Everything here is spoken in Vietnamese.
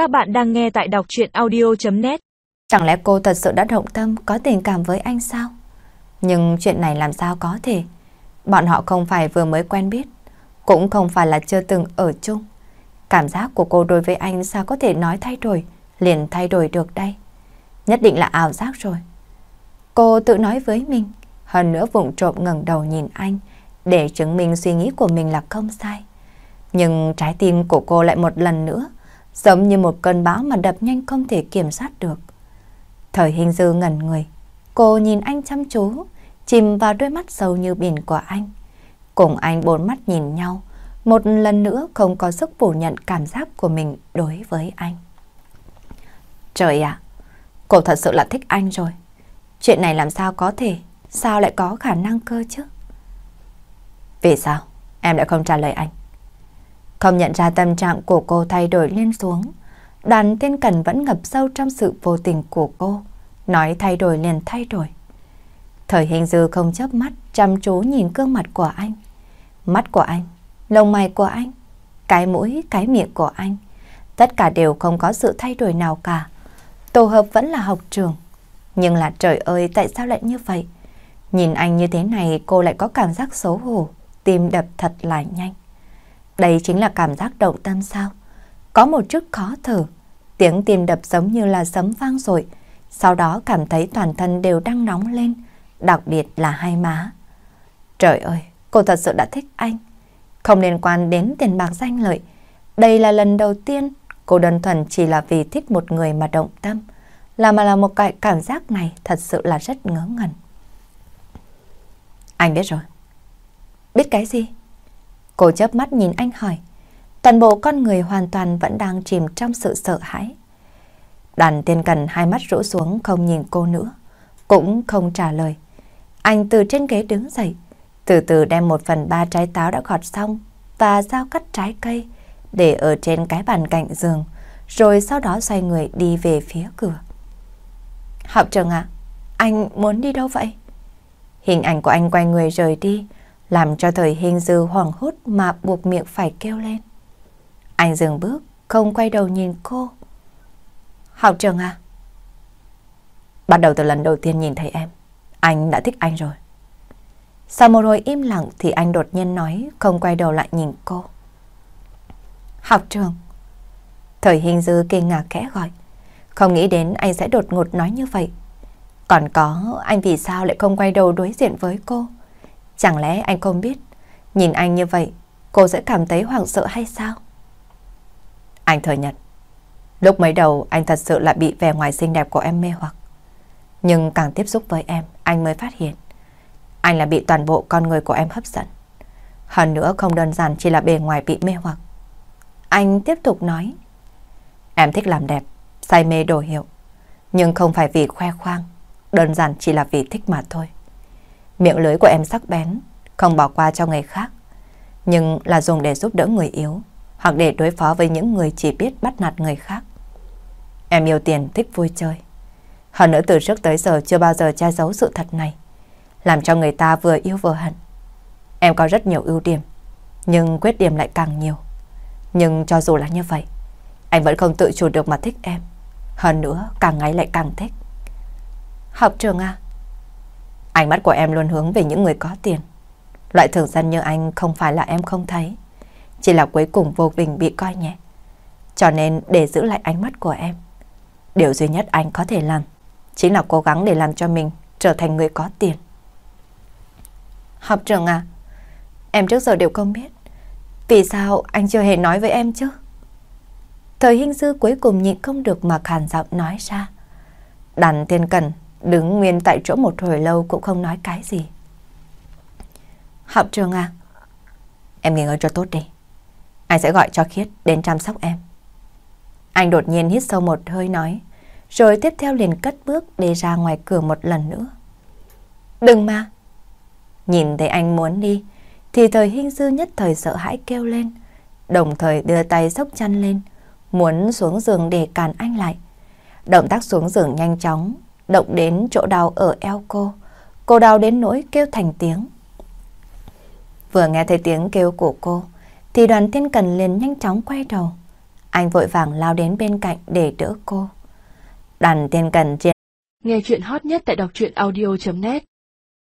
Các bạn đang nghe tại đọc chuyện audio.net Chẳng lẽ cô thật sự đã động tâm có tình cảm với anh sao? Nhưng chuyện này làm sao có thể? Bọn họ không phải vừa mới quen biết, cũng không phải là chưa từng ở chung. Cảm giác của cô đối với anh sao có thể nói thay đổi, liền thay đổi được đây? Nhất định là ảo giác rồi. Cô tự nói với mình, hơn nữa vụng trộm ngẩng đầu nhìn anh, để chứng minh suy nghĩ của mình là không sai. Nhưng trái tim của cô lại một lần nữa, giống như một cơn bão mà đập nhanh không thể kiểm soát được. Thời hình dư ngẩn người, cô nhìn anh chăm chú, chìm vào đôi mắt sâu như biển của anh. Cùng anh bốn mắt nhìn nhau, một lần nữa không có sức phủ nhận cảm giác của mình đối với anh. Trời ạ, cô thật sự là thích anh rồi. Chuyện này làm sao có thể, sao lại có khả năng cơ chứ? Vì sao em lại không trả lời anh? Không nhận ra tâm trạng của cô thay đổi lên xuống. Đoàn tiên cần vẫn ngập sâu trong sự vô tình của cô. Nói thay đổi liền thay đổi. Thời hình dư không chớp mắt chăm chú nhìn gương mặt của anh. Mắt của anh, lông mày của anh, cái mũi, cái miệng của anh. Tất cả đều không có sự thay đổi nào cả. Tổ hợp vẫn là học trường. Nhưng là trời ơi tại sao lại như vậy? Nhìn anh như thế này cô lại có cảm giác xấu hổ, tim đập thật là nhanh. Đây chính là cảm giác động tâm sao? Có một chút khó thở, tiếng tim đập giống như là sấm vang rồi, sau đó cảm thấy toàn thân đều đang nóng lên, đặc biệt là hai má. Trời ơi, cô thật sự đã thích anh. Không liên quan đến tiền bạc danh lợi. Đây là lần đầu tiên cô đơn thuần chỉ là vì thích một người mà động tâm. Là mà là một cái cảm giác này thật sự là rất ngớ ngẩn. Anh biết rồi. Biết cái gì? Cô chớp mắt nhìn anh hỏi. Toàn bộ con người hoàn toàn vẫn đang chìm trong sự sợ hãi. Đoàn tiên cần hai mắt rũ xuống không nhìn cô nữa. Cũng không trả lời. Anh từ trên ghế đứng dậy. Từ từ đem một phần ba trái táo đã gọt xong và dao cắt trái cây để ở trên cái bàn cạnh giường. Rồi sau đó xoay người đi về phía cửa. Học trường ạ, anh muốn đi đâu vậy? Hình ảnh của anh quay người rời đi làm cho thời hình dư hoảng hốt mà buộc miệng phải kêu lên. Anh dừng bước, không quay đầu nhìn cô. Học trường à? Bắt đầu từ lần đầu tiên nhìn thấy em, anh đã thích anh rồi. Sau một hồi im lặng thì anh đột nhiên nói, không quay đầu lại nhìn cô. Học trường. Thời hình dư kinh ngạc kẽ gọi. Không nghĩ đến anh sẽ đột ngột nói như vậy. Còn có, anh vì sao lại không quay đầu đối diện với cô? Chẳng lẽ anh không biết, nhìn anh như vậy, cô sẽ cảm thấy hoảng sợ hay sao? Anh thừa nhận, lúc mới đầu anh thật sự là bị vẻ ngoài xinh đẹp của em mê hoặc. Nhưng càng tiếp xúc với em, anh mới phát hiện, anh là bị toàn bộ con người của em hấp dẫn. Hơn nữa không đơn giản chỉ là bề ngoài bị mê hoặc. Anh tiếp tục nói, em thích làm đẹp, say mê đồ hiệu, nhưng không phải vì khoe khoang, đơn giản chỉ là vì thích mà thôi. Miệng lưới của em sắc bén, không bỏ qua cho người khác, nhưng là dùng để giúp đỡ người yếu, hoặc để đối phó với những người chỉ biết bắt nạt người khác. Em yêu tiền, thích vui chơi. Hơn nữa từ trước tới giờ chưa bao giờ che giấu sự thật này, làm cho người ta vừa yêu vừa hận. Em có rất nhiều ưu điểm, nhưng khuyết điểm lại càng nhiều. Nhưng cho dù là như vậy, anh vẫn không tự chủ được mà thích em. Hơn nữa, càng ngày lại càng thích. Học trường à? Ánh mắt của em luôn hướng về những người có tiền. Loại thường dân như anh không phải là em không thấy, chỉ là cuối cùng vô tình bị coi nhẹ. Cho nên để giữ lại ánh mắt của em, điều duy nhất anh có thể làm chính là cố gắng để làm cho mình trở thành người có tiền. Học trường à, em trước giờ đều không biết. Vì sao anh chưa hề nói với em chứ? Thời hình dư cuối cùng nhịn không được mà khàn giọng nói ra. Đàn Thiên cần đứng nguyên tại chỗ một hồi lâu cũng không nói cái gì. Học trường à, em nghỉ ngơi cho tốt đi. Anh sẽ gọi cho Khiết đến chăm sóc em. Anh đột nhiên hít sâu một hơi nói, rồi tiếp theo liền cất bước đi ra ngoài cửa một lần nữa. Đừng mà! Nhìn thấy anh muốn đi, thì thời hình dư nhất thời sợ hãi kêu lên, đồng thời đưa tay sốc chăn lên, muốn xuống giường để cản anh lại. Động tác xuống giường nhanh chóng, động đến chỗ đau ở eo cô. Cô đau đến nỗi kêu thành tiếng. Vừa nghe thấy tiếng kêu của cô, thì đoàn thiên cần liền nhanh chóng quay đầu. Anh vội vàng lao đến bên cạnh để đỡ cô. Đoàn Thiên cần Nghe chuyện hot nhất tại đọc truyện audio.net